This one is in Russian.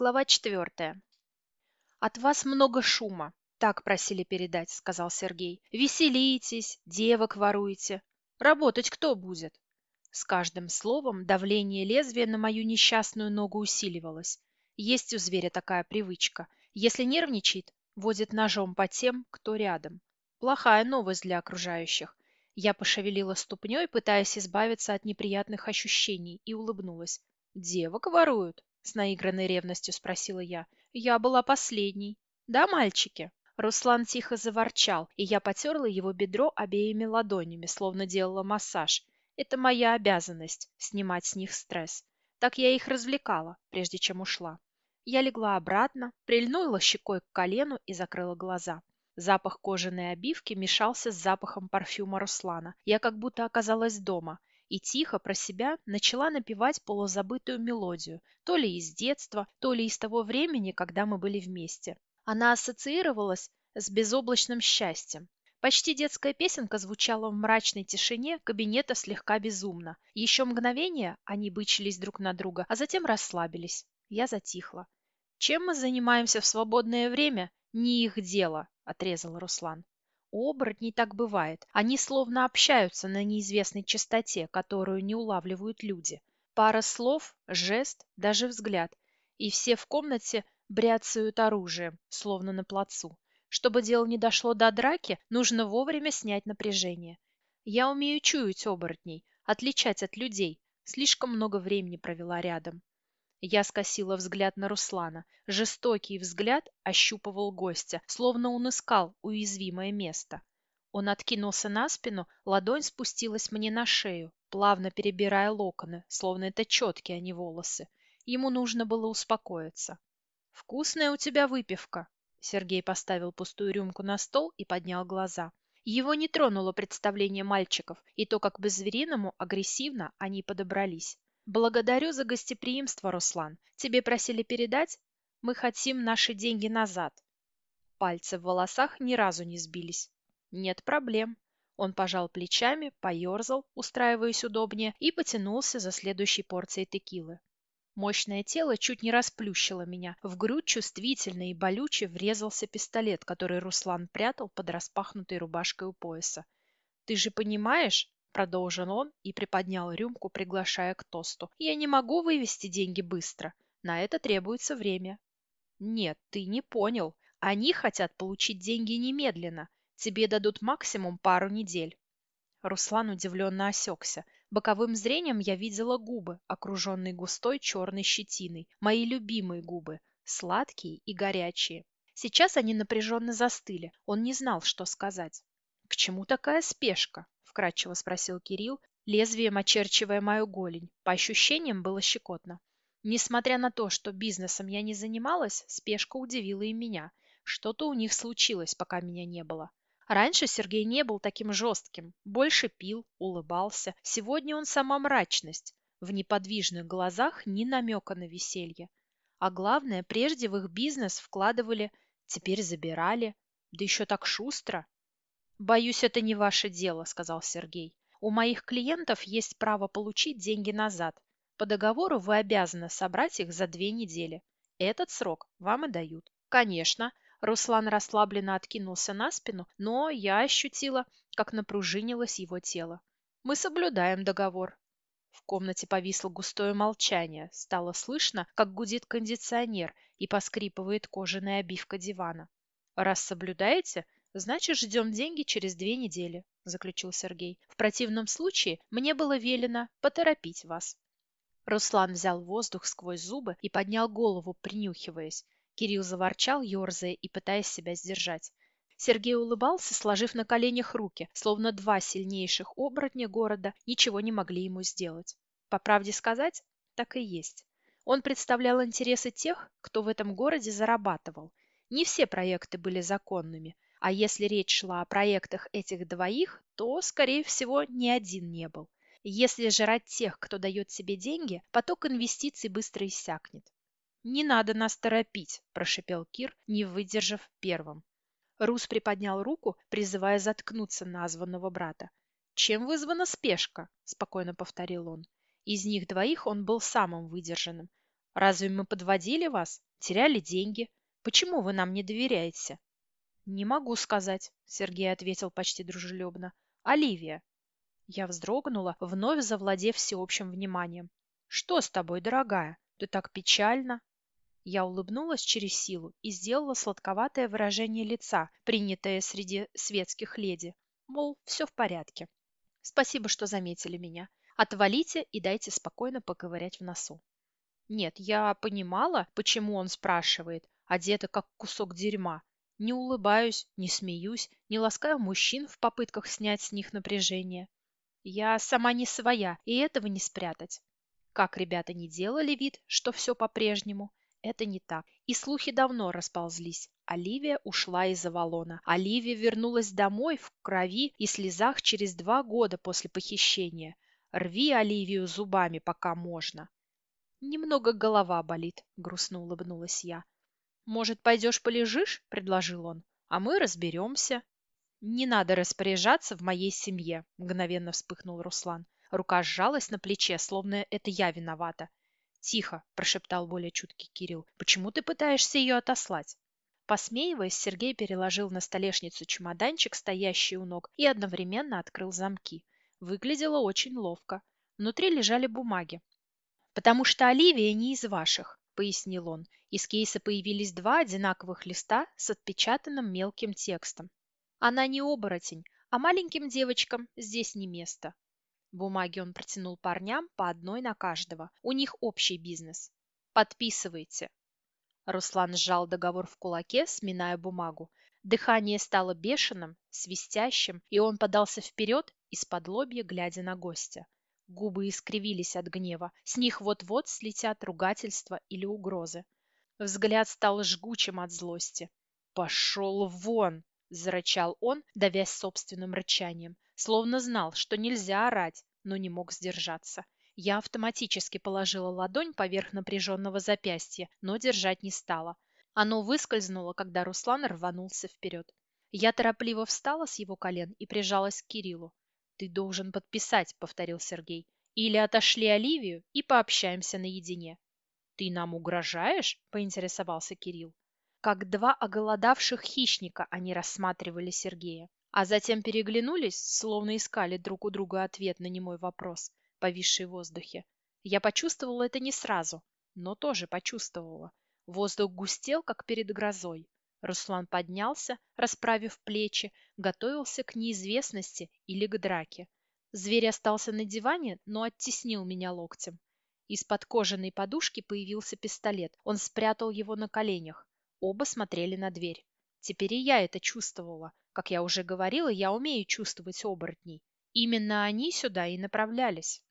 Глава четвертая. «От вас много шума», — так просили передать, — сказал Сергей. «Веселитесь, девок воруете. Работать кто будет?» С каждым словом давление лезвия на мою несчастную ногу усиливалось. Есть у зверя такая привычка. Если нервничает, водит ножом по тем, кто рядом. Плохая новость для окружающих. Я пошевелила ступней, пытаясь избавиться от неприятных ощущений, и улыбнулась. «Девок воруют?» — с наигранной ревностью спросила я. «Я была последней. Да, мальчики?» Руслан тихо заворчал, и я потерла его бедро обеими ладонями, словно делала массаж. Это моя обязанность — снимать с них стресс. Так я их развлекала, прежде чем ушла. Я легла обратно, прильнула щекой к колену и закрыла глаза. Запах кожаной обивки мешался с запахом парфюма Руслана. Я как будто оказалась дома и тихо про себя начала напевать полузабытую мелодию, то ли из детства, то ли из того времени, когда мы были вместе. Она ассоциировалась с безоблачным счастьем. Почти детская песенка звучала в мрачной тишине кабинета слегка безумно. Еще мгновение они бычились друг на друга, а затем расслабились. Я затихла. «Чем мы занимаемся в свободное время? Не их дело», — отрезал Руслан. У оборотней так бывает. Они словно общаются на неизвестной частоте, которую не улавливают люди. Пара слов, жест, даже взгляд. И все в комнате бряцают оружием, словно на плацу. Чтобы дело не дошло до драки, нужно вовремя снять напряжение. Я умею чуять оборотней, отличать от людей. Слишком много времени провела рядом. Я скосила взгляд на Руслана. Жестокий взгляд ощупывал гостя, словно он искал уязвимое место. Он откинулся на спину, ладонь спустилась мне на шею, плавно перебирая локоны, словно это четкие, а не волосы. Ему нужно было успокоиться. «Вкусная у тебя выпивка!» Сергей поставил пустую рюмку на стол и поднял глаза. Его не тронуло представление мальчиков и то, как по-звериному агрессивно они подобрались. Благодарю за гостеприимство, Руслан. Тебе просили передать? Мы хотим наши деньги назад. Пальцы в волосах ни разу не сбились. Нет проблем. Он пожал плечами, поерзал, устраиваясь удобнее, и потянулся за следующей порцией текилы. Мощное тело чуть не расплющило меня. В грудь чувствительно и болюче врезался пистолет, который Руслан прятал под распахнутой рубашкой у пояса. «Ты же понимаешь, Продолжил он и приподнял рюмку, приглашая к тосту. «Я не могу вывести деньги быстро. На это требуется время». «Нет, ты не понял. Они хотят получить деньги немедленно. Тебе дадут максимум пару недель». Руслан удивленно осекся. Боковым зрением я видела губы, окруженные густой черной щетиной. Мои любимые губы, сладкие и горячие. Сейчас они напряженно застыли. Он не знал, что сказать. «К чему такая спешка?» Вкрадчиво спросил Кирилл, лезвием очерчивая мою голень. По ощущениям было щекотно. Несмотря на то, что бизнесом я не занималась, спешка удивила и меня. Что-то у них случилось, пока меня не было. Раньше Сергей не был таким жестким, больше пил, улыбался. Сегодня он сама мрачность. В неподвижных глазах ни намека на веселье. А главное, прежде в их бизнес вкладывали, теперь забирали. Да еще так шустро. «Боюсь, это не ваше дело», — сказал Сергей. «У моих клиентов есть право получить деньги назад. По договору вы обязаны собрать их за две недели. Этот срок вам и дают». «Конечно». Руслан расслабленно откинулся на спину, но я ощутила, как напружинилось его тело. «Мы соблюдаем договор». В комнате повисло густое молчание. Стало слышно, как гудит кондиционер и поскрипывает кожаная обивка дивана. «Раз соблюдаете, Значит, ждем деньги через две недели, заключил Сергей. В противном случае мне было велено поторопить вас. Руслан взял воздух сквозь зубы и поднял голову, принюхиваясь. Кирилл заворчал, ерзая и пытаясь себя сдержать. Сергей улыбался, сложив на коленях руки, словно два сильнейших оборотня города ничего не могли ему сделать. По правде сказать, так и есть. Он представлял интересы тех, кто в этом городе зарабатывал. Не все проекты были законными, а если речь шла о проектах этих двоих, то, скорее всего, ни один не был. Если жрать тех, кто дает себе деньги, поток инвестиций быстро иссякнет. «Не надо нас торопить», – прошипел Кир, не выдержав первым. Рус приподнял руку, призывая заткнуться названного брата. «Чем вызвана спешка?» – спокойно повторил он. Из них двоих он был самым выдержанным. «Разве мы подводили вас? теряли деньги. Почему вы нам не доверяете? Не могу сказать, Сергей ответил почти дружелюбно. Оливия. Я вздрогнула, вновь завладев всеобщим вниманием. Что с тобой, дорогая? Ты так печально. Я улыбнулась через силу и сделала сладковатое выражение лица, принятое среди светских леди. Мол, все в порядке. Спасибо, что заметили меня. Отвалите и дайте спокойно поковырять в носу. Нет, я понимала, почему он спрашивает, одета как кусок дерьма. Не улыбаюсь, не смеюсь, не ласкаю мужчин в попытках снять с них напряжение. Я сама не своя, и этого не спрятать. Как ребята не делали вид, что все по-прежнему, это не так. И слухи давно расползлись. Оливия ушла из Авалона. Оливия вернулась домой в крови и слезах через два года после похищения. Рви Оливию зубами, пока можно. Немного голова болит, грустно улыбнулась я. Может, пойдешь полежишь? предложил он. А мы разберемся. Не надо распоряжаться в моей семье, мгновенно вспыхнул Руслан. Рука сжалась на плече, словно это я виновата. «Тихо!» – прошептал более чуткий Кирилл. «Почему ты пытаешься ее отослать?» Посмеиваясь, Сергей переложил на столешницу чемоданчик, стоящий у ног, и одновременно открыл замки. Выглядело очень ловко. Внутри лежали бумаги. «Потому что Оливия не из ваших», — пояснил он. Из кейса появились два одинаковых листа с отпечатанным мелким текстом. «Она не оборотень, а маленьким девочкам здесь не место. Бумаги он протянул парням по одной на каждого. У них общий бизнес. Подписывайте. Руслан сжал договор в кулаке, сминая бумагу. Дыхание стало бешеным, свистящим, и он подался вперед, из-под лобья глядя на гостя. Губы искривились от гнева. С них вот-вот слетят ругательства или угрозы. Взгляд стал жгучим от злости. «Пошел вон!» – зарычал он, давясь собственным рычанием словно знал, что нельзя орать, но не мог сдержаться. Я автоматически положила ладонь поверх напряженного запястья, но держать не стала. Оно выскользнуло, когда Руслан рванулся вперед. Я торопливо встала с его колен и прижалась к Кириллу. «Ты должен подписать», — повторил Сергей. «Или отошли Оливию и пообщаемся наедине». «Ты нам угрожаешь?» — поинтересовался Кирилл. Как два оголодавших хищника они рассматривали Сергея а затем переглянулись, словно искали друг у друга ответ на немой вопрос, повисший в воздухе. Я почувствовала это не сразу, но тоже почувствовала. Воздух густел, как перед грозой. Руслан поднялся, расправив плечи, готовился к неизвестности или к драке. Зверь остался на диване, но оттеснил меня локтем. Из-под кожаной подушки появился пистолет. Он спрятал его на коленях. Оба смотрели на дверь. Теперь и я это чувствовала. Как я уже говорила, я умею чувствовать оборотней. Именно они сюда и направлялись.